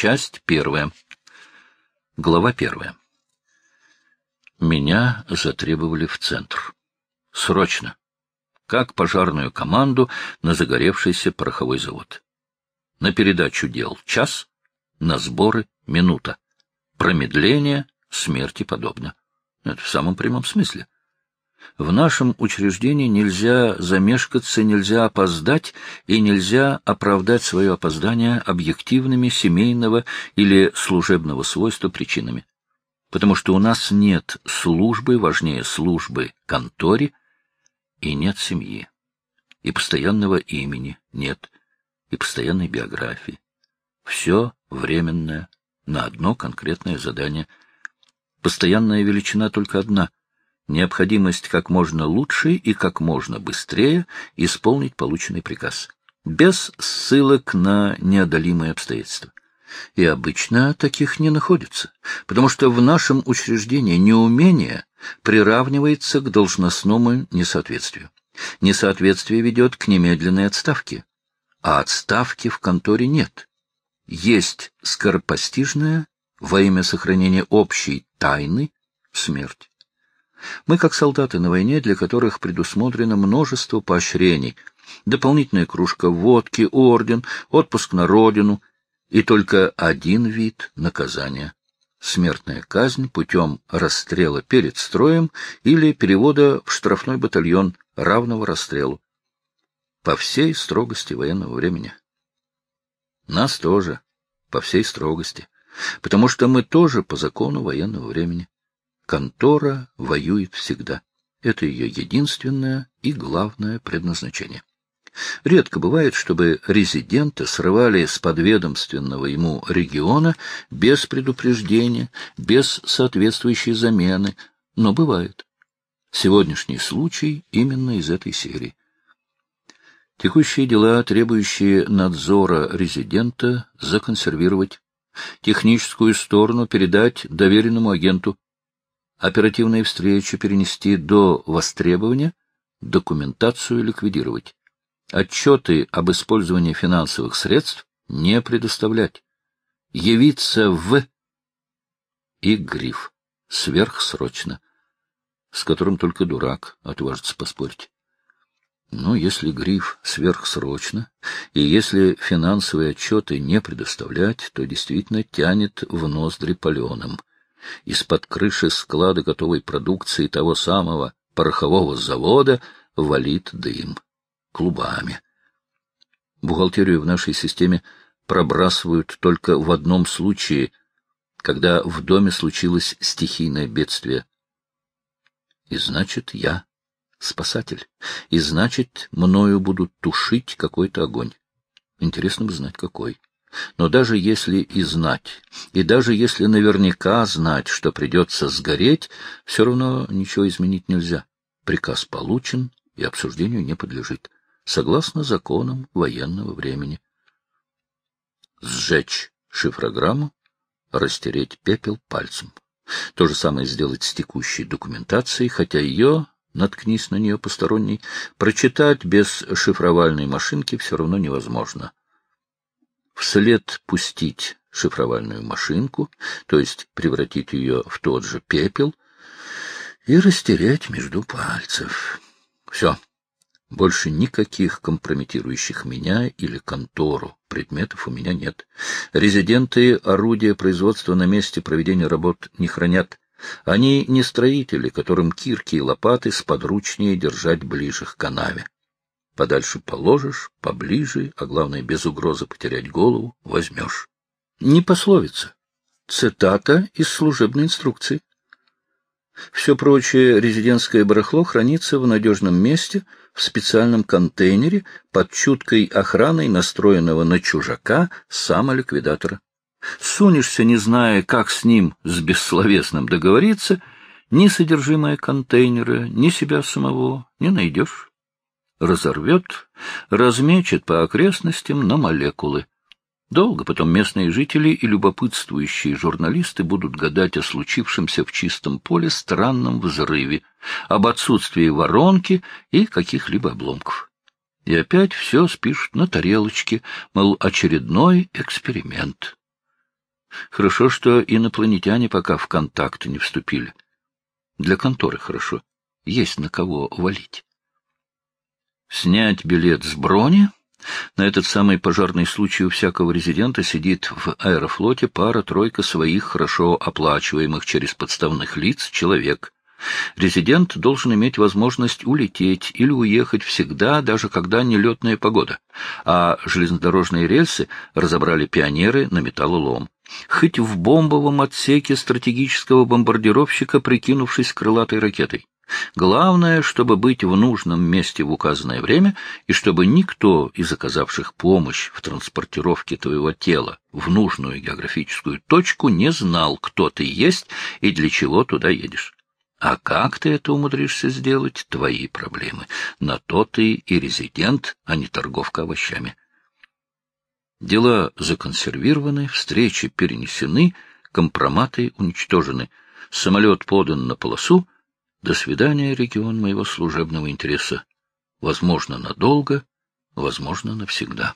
Часть первая. Глава первая. Меня затребовали в центр. Срочно. Как пожарную команду на загоревшийся пороховой завод. На передачу дел час, на сборы минута. Промедление смерти подобно. Это в самом прямом смысле. В нашем учреждении нельзя замешкаться, нельзя опоздать и нельзя оправдать свое опоздание объективными семейного или служебного свойства причинами. Потому что у нас нет службы, важнее службы, конторе, и нет семьи. И постоянного имени нет, и постоянной биографии. Все временное, на одно конкретное задание. Постоянная величина только одна — необходимость как можно лучше и как можно быстрее исполнить полученный приказ, без ссылок на неодолимые обстоятельства. И обычно таких не находится, потому что в нашем учреждении неумение приравнивается к должностному несоответствию. Несоответствие ведет к немедленной отставке, а отставки в конторе нет. Есть скоропостижная во имя сохранения общей тайны смерть. Мы, как солдаты на войне, для которых предусмотрено множество поощрений, дополнительная кружка водки, орден, отпуск на родину и только один вид наказания — смертная казнь путем расстрела перед строем или перевода в штрафной батальон равного расстрелу по всей строгости военного времени. Нас тоже по всей строгости, потому что мы тоже по закону военного времени. Контора воюет всегда. Это ее единственное и главное предназначение. Редко бывает, чтобы резиденты срывали с подведомственного ему региона без предупреждения, без соответствующей замены, но бывает. Сегодняшний случай именно из этой серии. Текущие дела, требующие надзора резидента, законсервировать, техническую сторону передать доверенному агенту, оперативные встречи перенести до востребования, документацию ликвидировать. Отчеты об использовании финансовых средств не предоставлять. Явиться в... И гриф. Сверхсрочно. С которым только дурак отважится поспорить. Ну, если гриф сверхсрочно, и если финансовые отчеты не предоставлять, то действительно тянет в ноздри паленым. Из-под крыши склада готовой продукции того самого порохового завода валит дым клубами. Бухгалтерию в нашей системе пробрасывают только в одном случае, когда в доме случилось стихийное бедствие. И значит, я спасатель. И значит, мною будут тушить какой-то огонь. Интересно бы знать, какой. Но даже если и знать, и даже если наверняка знать, что придется сгореть, все равно ничего изменить нельзя. Приказ получен и обсуждению не подлежит согласно законам военного времени. Сжечь шифрограмму, растереть пепел пальцем. То же самое сделать с текущей документацией, хотя ее, наткнись на нее посторонний, прочитать без шифровальной машинки все равно невозможно. Вслед пустить шифровальную машинку, то есть превратить ее в тот же пепел, и растерять между пальцев. Все. Больше никаких компрометирующих меня или контору предметов у меня нет. Резиденты орудия производства на месте проведения работ не хранят. Они не строители, которым кирки и лопаты сподручнее держать ближе к канаве. Подальше положишь, поближе, а главное, без угрозы потерять голову, возьмешь. Не пословица. Цитата из служебной инструкции. Все прочее резидентское барахло хранится в надежном месте, в специальном контейнере под чуткой охраной настроенного на чужака самоликвидатора. Сунешься, не зная, как с ним, с бессловесным договориться, ни содержимое контейнера, ни себя самого не найдешь. Разорвет, размечет по окрестностям на молекулы. Долго потом местные жители и любопытствующие журналисты будут гадать о случившемся в чистом поле странном взрыве, об отсутствии воронки и каких-либо обломков. И опять все спишут на тарелочке, мол, очередной эксперимент. Хорошо, что инопланетяне пока в контакт не вступили. Для конторы хорошо. Есть на кого валить. Снять билет с брони. На этот самый пожарный случай у всякого резидента сидит в аэрофлоте пара-тройка своих хорошо оплачиваемых через подставных лиц человек. Резидент должен иметь возможность улететь или уехать всегда, даже когда нелетная погода. А железнодорожные рельсы разобрали пионеры на металлолом. Хоть в бомбовом отсеке стратегического бомбардировщика, прикинувшись крылатой ракетой. Главное, чтобы быть в нужном месте в указанное время, и чтобы никто из оказавших помощь в транспортировке твоего тела в нужную географическую точку не знал, кто ты есть и для чего туда едешь. А как ты это умудришься сделать — твои проблемы. На то ты и резидент, а не торговка овощами. Дела законсервированы, встречи перенесены, компроматы уничтожены. Самолет подан на полосу. До свидания, регион моего служебного интереса. Возможно, надолго, возможно, навсегда.